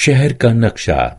शहर का नक्शा।